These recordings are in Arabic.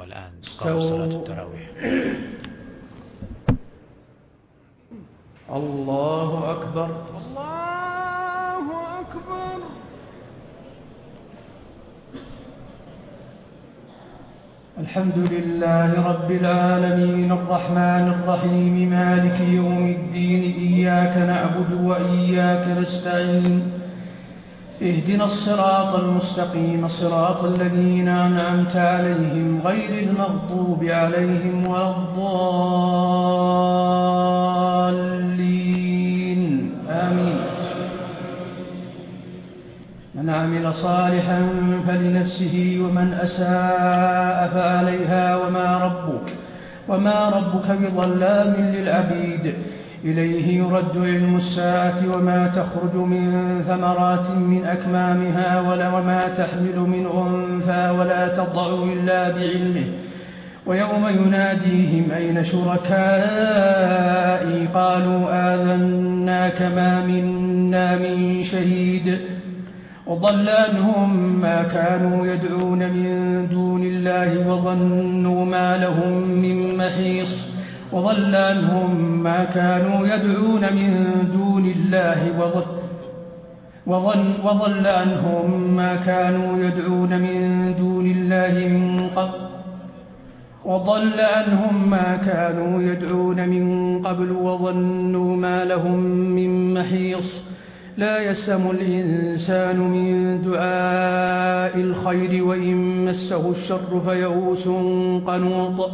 والآن قام صلاة التراويح. الله أكبر. الله أكبر. الحمد لله رب العالمين الرحمن الرحيم مالك يوم الدين إياك نعبد وإياك نستعين. اهدنا الصراط المستقيم صراط الذين أنعمت عليهم غير المغضوب عليهم ولا الضالين. آمين. من عمل صالحا فلنفسه ومن أساء فعليها وما ربك وما ربك بظلام للعبيد. إليه يرد علم الساعة وما تخرج من ثمرات من أكمامها ولا وما تحمل من أنفى ولا تضع إلا بعلمه. ويوم يناديهم أين شركائي؟ قالوا آذنا كما منا من شهيد. وضل عنهم ما كانوا يدعون من دون الله وظنوا ما لهم من محيص. وضل عنهم ما كانوا يدعون من دون الله وضل, وضل عنهم ما كانوا يدعون من دون الله من قبل وضل عنهم ما كانوا يدعون من قبل وظنوا ما لهم من محيص. لا يسم الإنسان من دعاء الخير وإن مسه الشر فيئوس قنوط.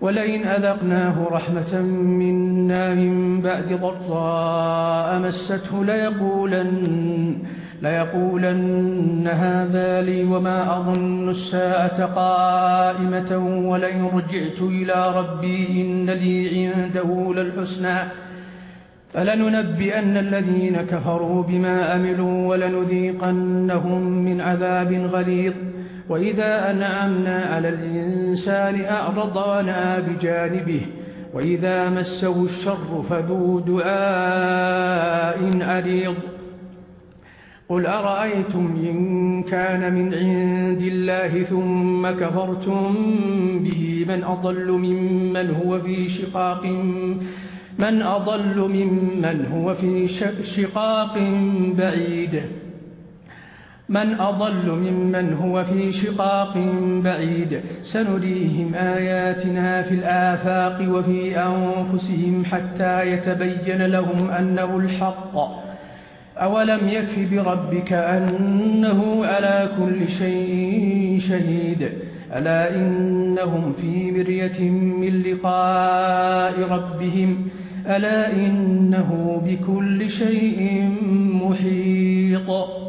ولئن أذقناه رحمة منا من بعد ضراء مسته ليقولن, ليقولن هذا لي وما أظن الساعة قائمة ولئن رجعت إلى ربي إن لي عنده للحسنى فلننبئن الذين كفروا بما أملوا ولنذيقنهم من عذاب غليظ وإذا أنعمنا على الإنسان أعرض ونعى بجانبه وإذا مسه الشر فذو دعاء عريض قل أرأيتم إن كان من عند الله ثم كفرتم به من أضل ممن هو في شقاق من أضل ممن هو في شقاق بعيد من أضل ممن هو في شقاق بعيد. سنريهم آياتنا في الآفاق وفي أنفسهم حتى يتبين لهم أنه الحق. أولم يكف بربك أنه على كل شيء شهيد. ألا إنهم في مرية من لقاء ربهم. ألا إنه بكل شيء محيط.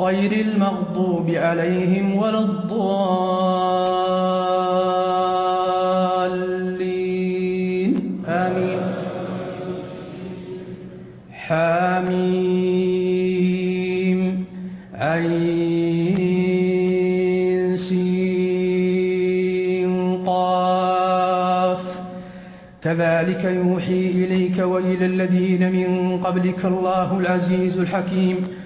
غير المغضوب عليهم ولا الضالين. آمين. حاميم عين سين قاف. كذلك يوحي إليك وإلى الذين من قبلك الله العزيز الحكيم.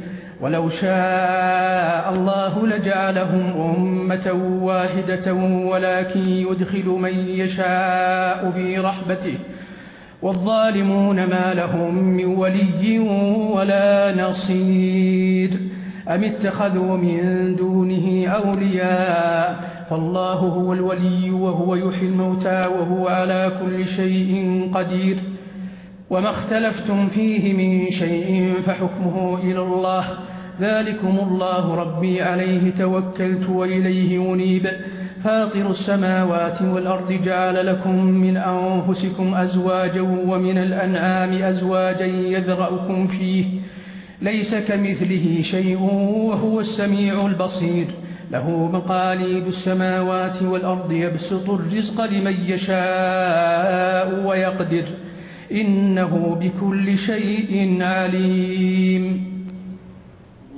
ولو شاء الله لجعلهم أمة واحدة ولكن يدخل من يشاء في رحبته والظالمون ما لهم من ولي ولا نصير أم اتخذوا من دونه أولياء فالله هو الولي وهو يحيي الموتى وهو على كل شيء قدير وما اختلفتم فيه من شيء فحكمه إلى الله ذلكم الله ربي عليه توكلت وإليه أنيب فاطر السماوات والأرض جعل لكم من أنفسكم أزواجا ومن الأنعام أزواجا يذرأكم فيه ليس كمثله شيء وهو السميع البصير له مقاليد السماوات والأرض يبسط الرزق لمن يشاء ويقدر إنه بكل شيء عليم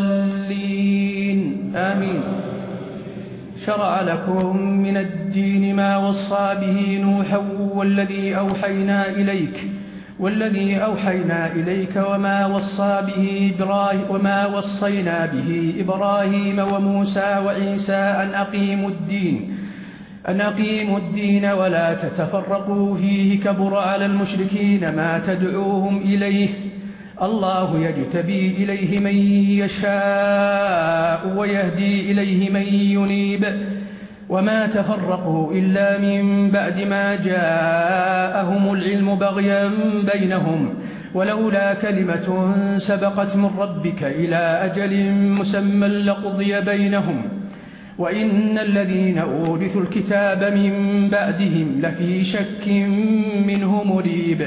الضالين. آمين. شرع لكم من الدين ما وصى به نوحا والذي أوحينا إليك والذي أوحينا إليك وما وصى به إبراهيم وما وصينا به إبراهيم وموسى وعيسى أن أقيموا الدين. أن أقيموا الدين ولا تتفرقوا فيه كبر على المشركين ما تدعوهم إليه. الله يجتبي إليه من يشاء ويهدي إليه من ينيب وما تفرقوا إلا من بعد ما جاءهم العلم بغيا بينهم ولولا كلمة سبقت من ربك إلى أجل مسمى لقضي بينهم وإن الذين أورثوا الكتاب من بعدهم لفي شك منه مريب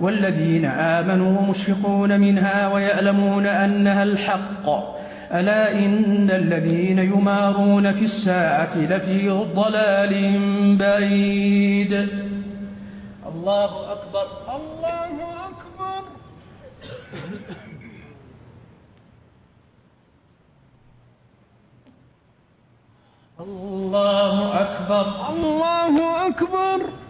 والذين آمنوا مشفقون منها ويألمون أنها الحق. ألا إن الذين يمارون في الساعة لفي ضلال بعيد. الله أكبر الله أكبر. الله أكبر. الله أكبر, الله أكبر.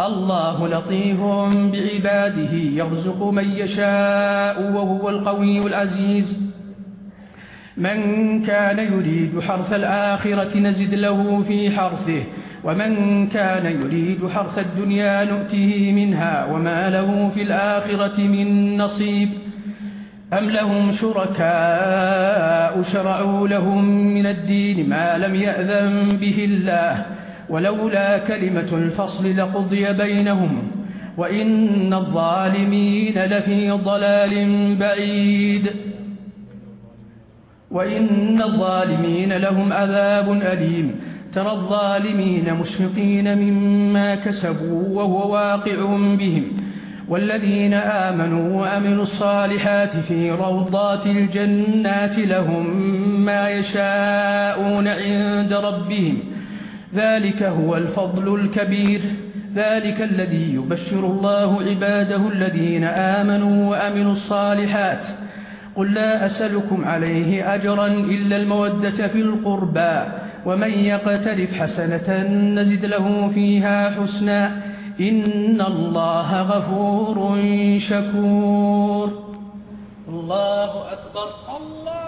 الله لطيف بعباده يرزق من يشاء وهو القوي العزيز من كان يريد حرث الآخرة نزد له في حرثه ومن كان يريد حرث الدنيا نؤته منها وما له في الآخرة من نصيب أم لهم شركاء شرعوا لهم من الدين ما لم يأذن به الله ولولا كلمة الفصل لقضي بينهم وإن الظالمين لفي ضلال بعيد. وإن الظالمين لهم عذاب أليم. ترى الظالمين مشفقين مما كسبوا وهو واقع بهم. والذين آمنوا وأمنوا الصالحات في روضات الجنات لهم ما يشاءون عند ربهم. ذلك هو الفضل الكبير. ذلك الذي يبشر الله عباده الذين آمنوا وأمنوا الصالحات. قل لا أسلكم عليه أجرا إلا المودة في القربى ومن يقترف حسنة نزد له فيها حسنا. إن الله غفور شكور. الله أكبر. الله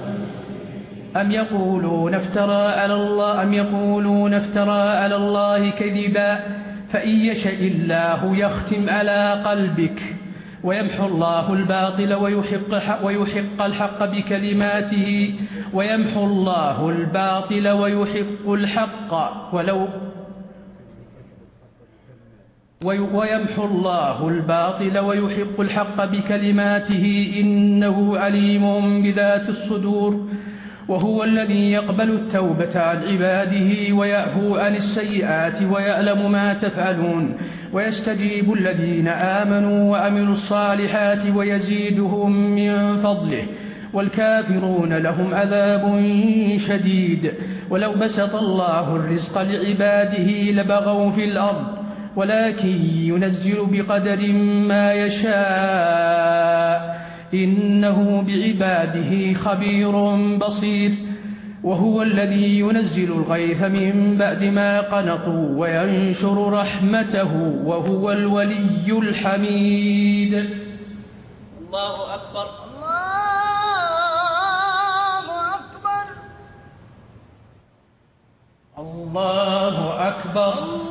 أم يقولون افترى على الله أم يقولون افترى على الله كذبا فإن يشاء الله يختم على قلبك ويمحو الله الباطل ويحق, ويحق الحق بكلماته ويمحو الله الباطل ويحق الحق ولو ويمحو الله الباطل ويحق الحق بكلماته إنه عليم بذات الصدور وهو الذي يقبل التوبة عن عباده ويأفو عن السيئات ويألم ما تفعلون ويستجيب الذين آمنوا وأمنوا الصالحات ويزيدهم من فضله والكافرون لهم عذاب شديد ولو بسط الله الرزق لعباده لبغوا في الأرض ولكن ينزل بقدر ما يشاء إنه بعباده خبير بصير. وهو الذي ينزل الغيث من بعد ما قنطوا وينشر رحمته وهو الولي الحميد. الله أكبر. الله أكبر. الله أكبر, الله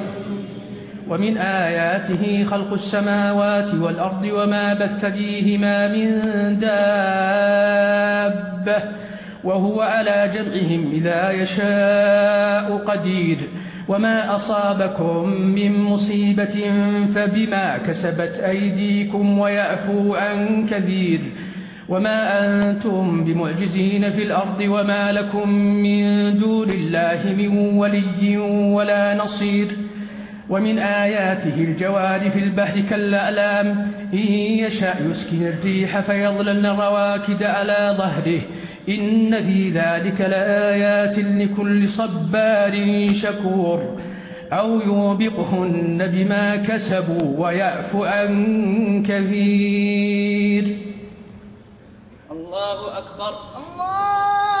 ومن آياته خلق السماوات والأرض وما بث فيهما من دابة وهو على جمعهم إذا يشاء قدير وما أصابكم من مصيبة فبما كسبت أيديكم ويأفو عن كثير وما أنتم بمعجزين في الأرض وما لكم من دون الله من ولي ولا نصير ومن آياته الجوار في البحر كالألام. إن يشاء يسكن الريح فيضلل رواكد على ظهره. إن في ذلك لآيات لكل صبار شكور. أو يوبقهن بما كسبوا ويعف عن كثير. الله أكبر. الله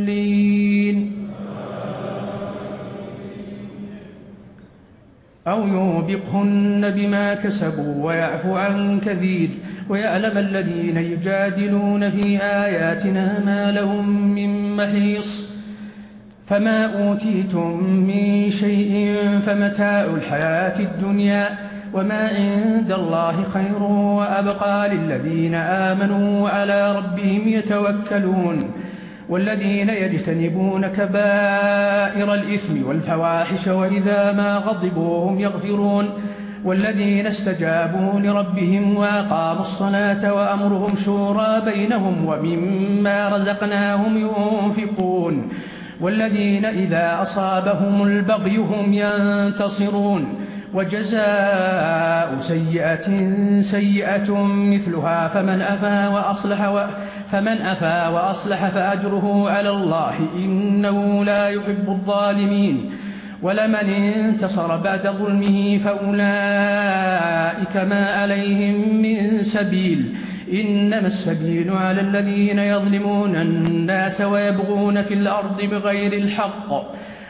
أو يوبقهن بما كسبوا ويعفو عن كثير ويألم الذين يجادلون في آياتنا ما لهم من محيص فما أوتيتم من شيء فمتاع الحياة الدنيا وما عند الله خير وأبقى للذين آمنوا وعلى ربهم يتوكلون والذين يجتنبون كبائر الإثم والفواحش وإذا ما غضبوهم يغفرون والذين استجابوا لربهم وقاموا الصلاة وأمرهم شورى بينهم ومما رزقناهم ينفقون والذين إذا أصابهم البغي هم ينتصرون وجزاء سيئة سيئة مثلها فمن أفى وأصلح و... فمن أفى وأصلح فأجره على الله إنه لا يحب الظالمين. ولمن انتصر بعد ظلمه فأولئك ما عليهم من سبيل. إنما السبيل على الذين يظلمون الناس ويبغون في الأرض بغير الحق.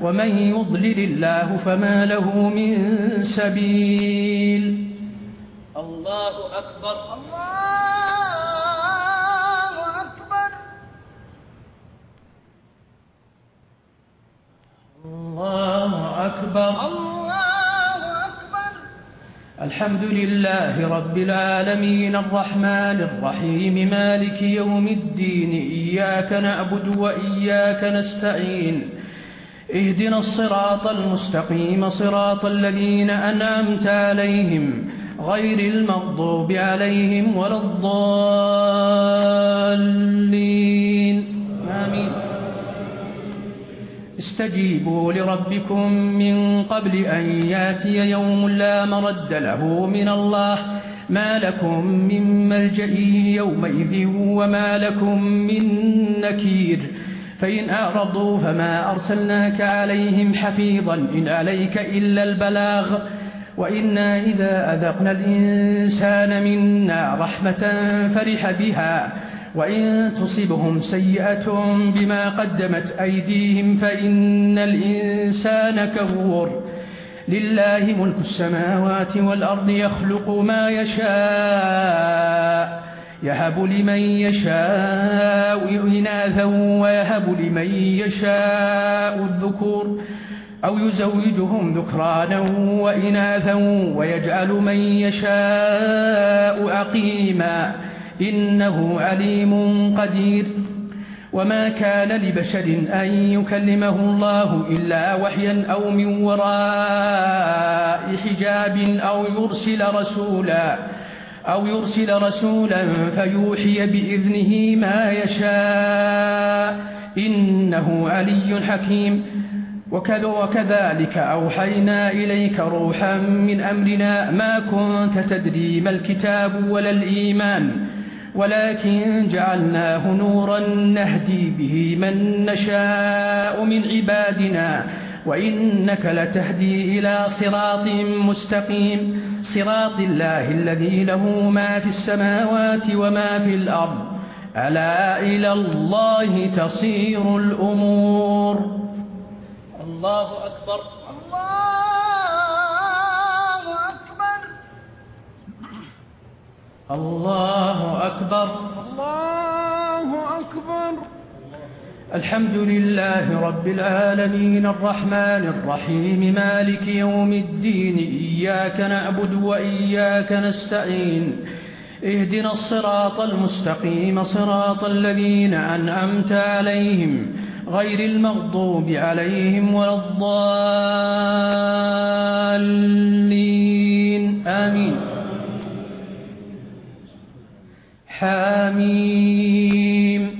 ومن يضلل الله فما له من سبيل الله أكبر الله أكبر الله أكبر الله أكبر الحمد لله رب العالمين الرحمن الرحيم مالك يوم الدين إياك نعبد وإياك نستعين اهدنا الصراط المستقيم صراط الذين أنعمت عليهم غير المغضوب عليهم ولا الضالين. آمين. استجيبوا لربكم من قبل أن يأتي يوم لا مرد له من الله. ما لكم من ملجأ يومئذ وما لكم من نكير. فإن أعرضوا فما أرسلناك عليهم حفيظا إن عليك إلا البلاغ وإنا إذا أذقنا الإنسان منا رحمة فرح بها وإن تصبهم سيئة بما قدمت أيديهم فإن الإنسان كفور لله ملك السماوات والأرض يخلق ما يشاء يهب لمن يشاء إناثا ويهب لمن يشاء الذكور أو يزوجهم ذكرانا وإناثا ويجعل من يشاء أقيما إنه عليم قدير وما كان لبشر أن يكلمه الله إلا وحيا أو من وراء حجاب أو يرسل رسولا أو يرسل رسولا فيوحي بإذنه ما يشاء إنه علي حكيم. وكذا وكذلك أوحينا إليك روحا من أمرنا ما كنت تدري ما الكتاب ولا الإيمان ولكن جعلناه نورا نهدي به من نشاء من عبادنا وإنك لتهدي إلى صراط مستقيم. صراط الله الذي له ما في السماوات وما في الأرض. ألا إلى الله تصير الأمور. الله أكبر. الله أكبر. الله أكبر. الله أكبر, الله أكبر الحمد لله رب العالمين الرحمن الرحيم مالك يوم الدين إياك نعبد وإياك نستعين اهدنا الصراط المستقيم صراط الذين أنأمت عليهم غير المغضوب عليهم ولا الضالين. آمين. حامين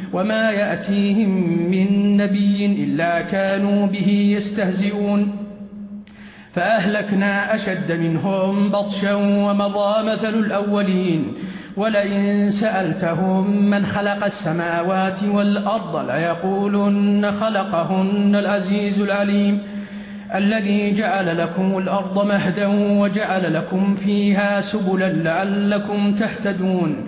وما يأتيهم من نبي إلا كانوا به يستهزئون. فأهلكنا أشد منهم بطشا ومضى مثل الأولين. ولئن سألتهم من خلق السماوات والأرض ليقولن خلقهن العزيز العليم. الذي جعل لكم الأرض مهدا وجعل لكم فيها سبلا لعلكم تهتدون.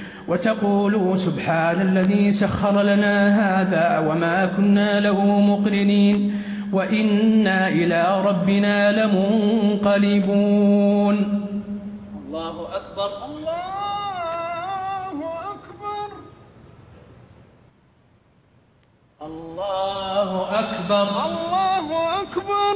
وتقولوا سبحان الذي سخر لنا هذا وما كنا له مقرنين وإنا إلى ربنا لمنقلبون. الله أكبر الله أكبر الله أكبر الله أكبر, الله أكبر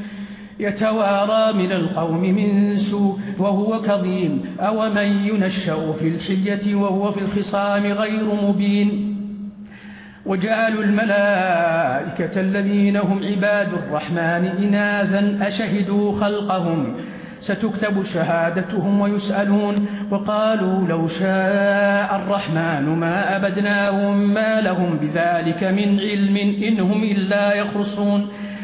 يتوارى من القوم من سوء وهو كظيم أو من ينشأ في الحية وهو في الخصام غير مبين؟ وجعلوا الملائكة الذين هم عباد الرحمن إناثا أشهدوا خلقهم ستكتب شهادتهم ويسألون وقالوا لو شاء الرحمن ما أبدناهم ما لهم بذلك من علم إنهم إلا يخرصون.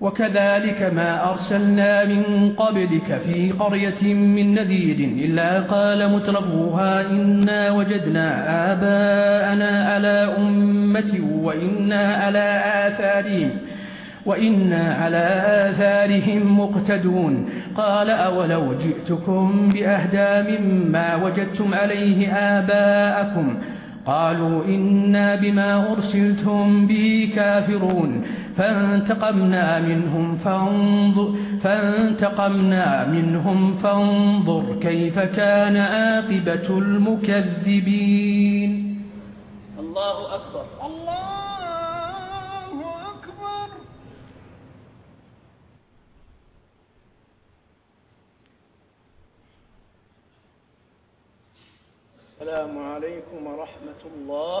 وكذلك ما أرسلنا من قبلك في قرية من نذير إلا قال مترفوها إنا وجدنا آباءنا على أمة وإنا على آثارهم وإنا على آثارهم مقتدون قال أولو جئتكم بأهدى مما وجدتم عليه آباءكم قالوا إنا بما أرسلتم به كافرون فانتقمنا منهم فانظر, فانتقمنا منهم فانظر كيف كان آقبة المكذبين. الله أكبر الله أكبر السلام عليكم ورحمة الله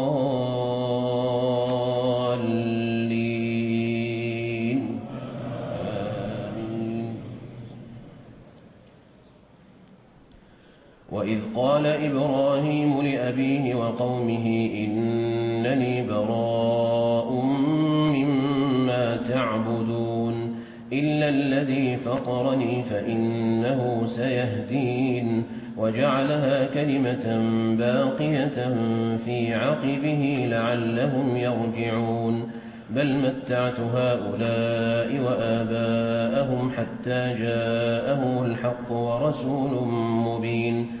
قال إبراهيم لأبيه وقومه إنني براء مما تعبدون إلا الذي فقرني فإنه سيهدين وجعلها كلمة باقية في عقبه لعلهم يرجعون بل متعت هؤلاء وآباءهم حتى جاءهم الحق ورسول مبين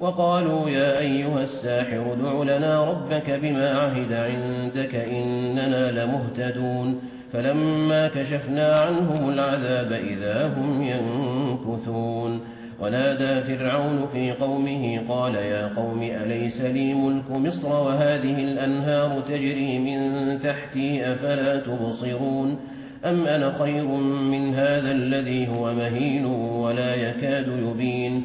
وقالوا يا أيها الساحر دع لنا ربك بما عهد عندك إننا لمهتدون فلما كشفنا عنهم العذاب إذا هم ينكثون ونادى فرعون في قومه قال يا قوم أليس لي ملك مصر وهذه الأنهار تجري من تحتي أفلا تبصرون أم أنا خير من هذا الذي هو مهين ولا يكاد يبين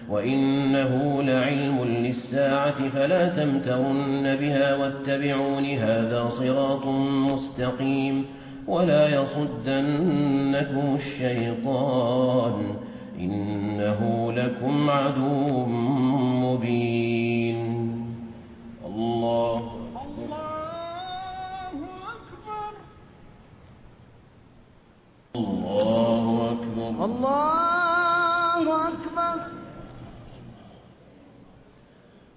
وإنه لعلم للساعة فلا تمترن بها واتبعون هذا صراط مستقيم ولا يصدنكم الشيطان إنه لكم عدو مبين الله أكبر الله أكبر الله أكبر الله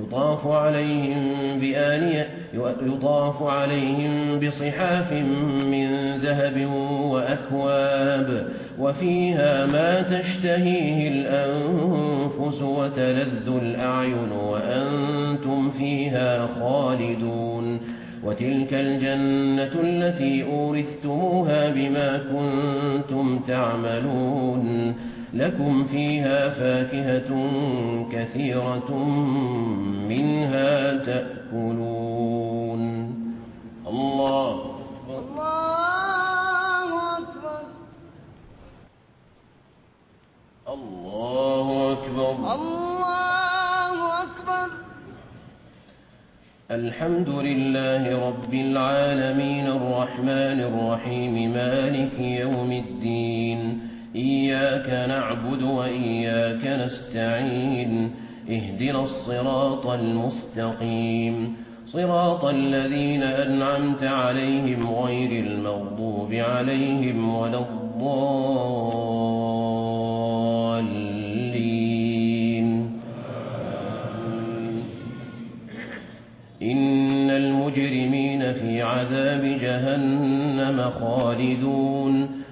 يطاف عليهم بآنية يطاف عليهم بصحاف من ذهب وأكواب وفيها ما تشتهيه الأنفس وتلذ الأعين وأنتم فيها خالدون. وتلك الجنة التي أورثتموها بما كنتم تعملون. لكم فيها فاكهة كثيرة منها تأكلون الله الله أكبر. الله أكبر. الله أكبر. الحمد لله رب العالمين الرحمن الرحيم مالك يوم الدين إياك نعبد وإياك نستعين اهدنا الصراط المستقيم. صراط الذين أنعمت عليهم غير المغضوب عليهم ولا الضالين. إن المجرمين في عذاب جهنم خالدون.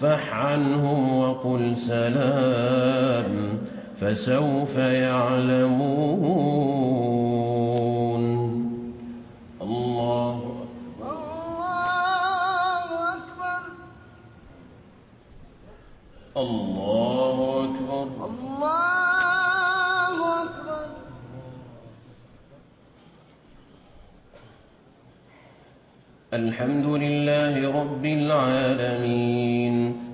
فاصفح عنهم وقل سلام فسوف يعلمون. الله الله أكبر. الله أكبر. الله أكبر. الحمد لله رب العالمين.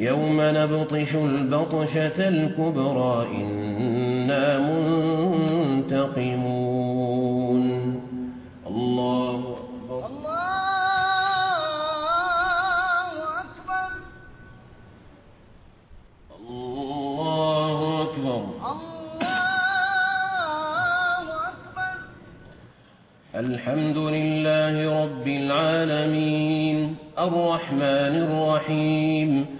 يوم نبطش البطشة الكبرى إنا منتقمون. الله أكبر. الله أكبر. الله أكبر. الله أكبر. الحمد لله رب العالمين. الرحمن الرحيم.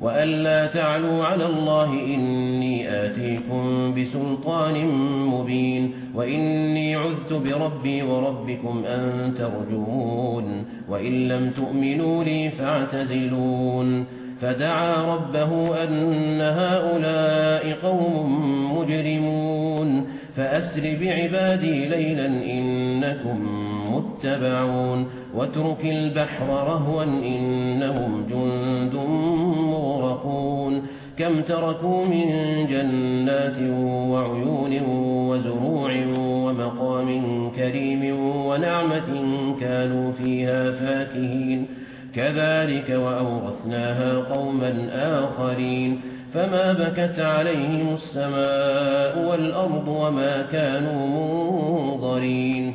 وأن لا تعلوا على الله إني آتيكم بسلطان مبين وإني عذت بربي وربكم أن ترجون وإن لم تؤمنوا لي فاعتزلون فدعا ربه أن هؤلاء قوم مجرمون فأسر بعبادي ليلا إنكم متبعون. واترك البحر رهوا إنهم جند مغرقون. كم تركوا من جنات وعيون وزروع ومقام كريم ونعمة كانوا فيها فاكهين. كذلك وأورثناها قوما آخرين. فما بكت عليهم السماء والأرض وما كانوا منظرين.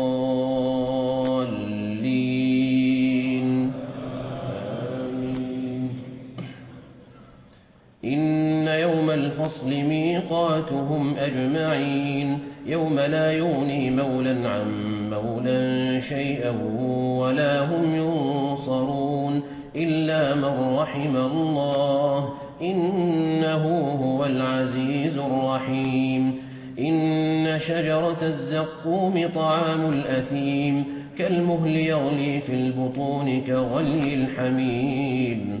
يوم الفصل ميقاتهم أجمعين يوم لا يغني مولا عن مولا شيئا ولا هم ينصرون إلا من رحم الله إنه هو العزيز الرحيم إن شجرة الزقوم طعام الأثيم كالمهل يغلي في البطون كغلي الحميم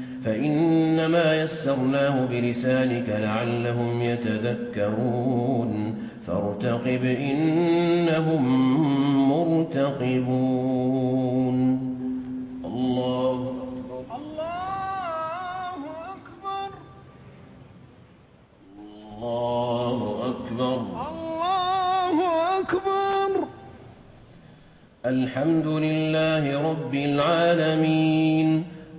فإنما يسرناه بلسانك لعلهم يتذكرون. فارتقب إنهم مرتقبون. الله الله أكبر. الله أكبر. الله أكبر. الحمد لله رب العالمين.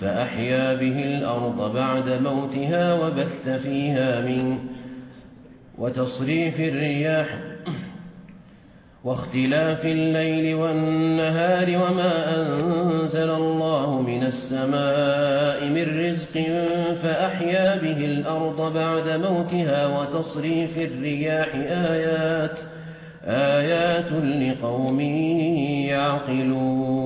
فأحيا به الأرض بعد موتها وبث فيها من وتصريف الرياح واختلاف الليل والنهار وما أنزل الله من السماء من رزق فأحيا به الأرض بعد موتها وتصريف الرياح آيات آيات لقوم يعقلون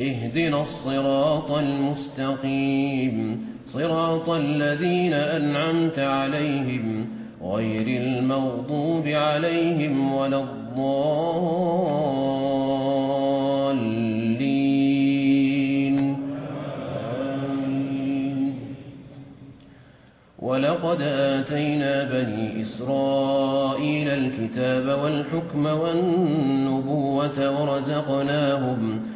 اهدنا الصراط المستقيم. صراط الذين أنعمت عليهم غير المغضوب عليهم ولا الضالين. ولقد آتينا بني إسرائيل الكتاب والحكم والنبوة ورزقناهم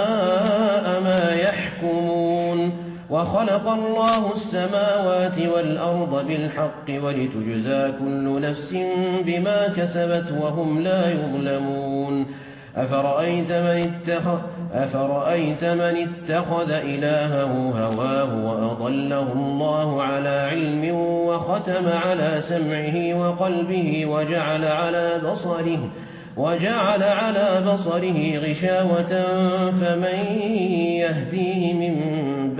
وخلق الله السماوات والأرض بالحق ولتجزى كل نفس بما كسبت وهم لا يظلمون. أفرأيت من اتخذ, أفرأيت من اتخذ إلهه هواه وأضله الله على علم وختم على سمعه وقلبه وجعل على بصره وجعل على بصره غشاوة فمن يهديه من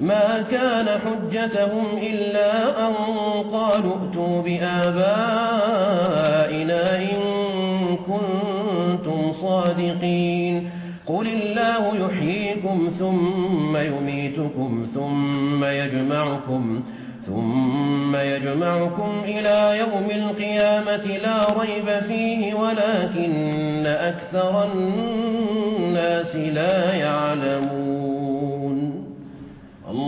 ما كان حجتهم إلا أن قالوا ائتوا بآبائنا إن كنتم صادقين. قل الله يحييكم ثم يميتكم ثم يجمعكم ثم يجمعكم إلى يوم القيامة لا ريب فيه ولكن أكثر الناس لا يعلمون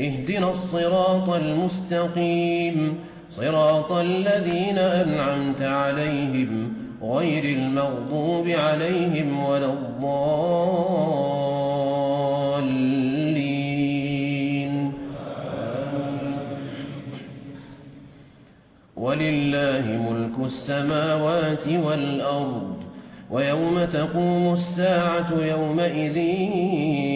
اهدنا الصراط المستقيم. صراط الذين أنعمت عليهم غير المغضوب عليهم ولا الضالين. ولله ملك السماوات والأرض ويوم تقوم الساعة يومئذين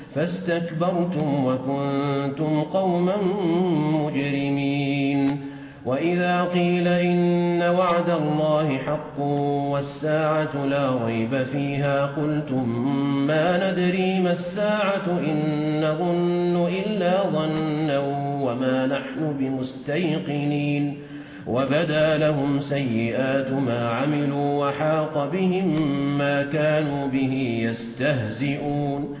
فاستكبرتم وكنتم قوما مجرمين. وإذا قيل إن وعد الله حق والساعة لا ريب فيها قلتم ما ندري ما الساعة إن نظن إلا ظنا وما نحن بمستيقنين. وبدا لهم سيئات ما عملوا وحاق بهم ما كانوا به يستهزئون.